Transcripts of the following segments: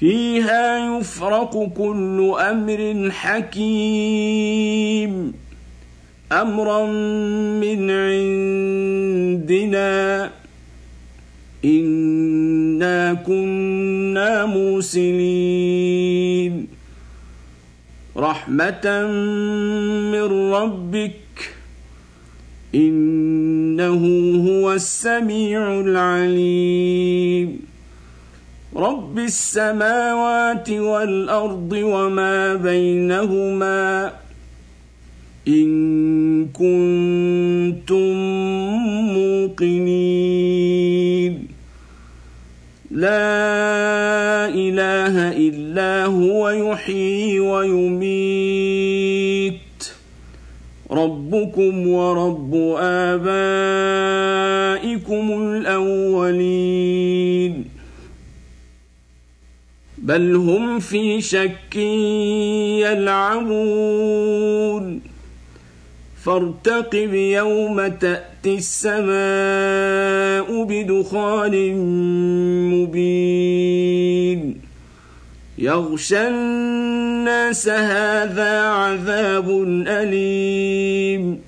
فيها يفرق كل أمر حكيم. أمرا من عندنا. إنا كنا موسلين رحمة من ربك. إنه هو السميع العليم. رب السماوات والأرض وما بينهما إن كنتم موقنين لا إله إلا هو يحيي ويميت ربكم ورب آبائكم الأولين بل هم في شك يلعبون. فارتقب يوم تأتي السماء بدخان مبين. يغشى الناس هذا عذاب أليم.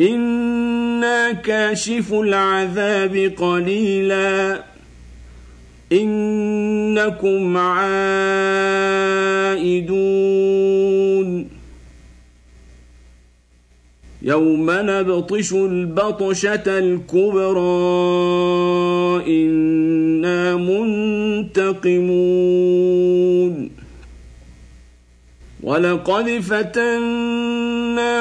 إنا كاشف العذاب قليلا إنكم عائدون يوم نبطش البطشة الكبرى إنا منتقمون ولقد فتنا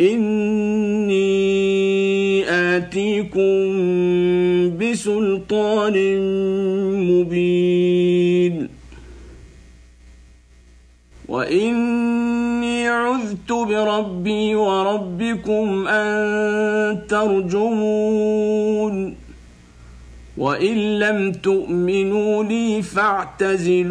إني آتيكم بسلطان مبين. وإني عذت بربي وربكم أن ترجمون. وإن لم تؤمنوا لي فاعتزلون.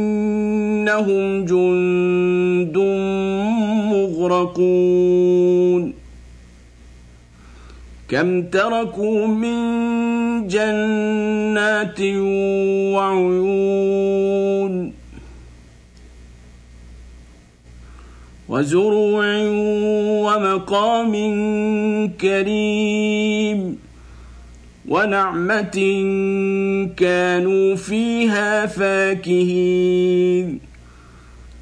إنهم جند مغرقون. كم تركوا من جنات وعيون وزروع ومقام كريم ونعمة كانوا فيها فاكهين.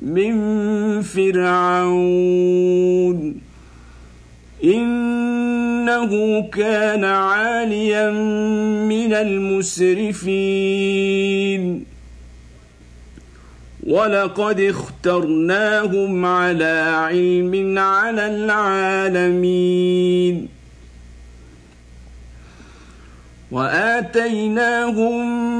من فرعون. إنه كان عاليا من المسرفين. ولقد اخترناهم على علم على العالمين. وآتيناهم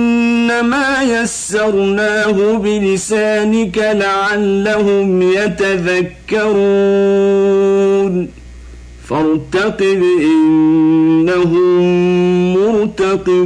فإنما يسرناه بلسانك لعلهم يتذكرون. فارتقب إنهم مرتقبون.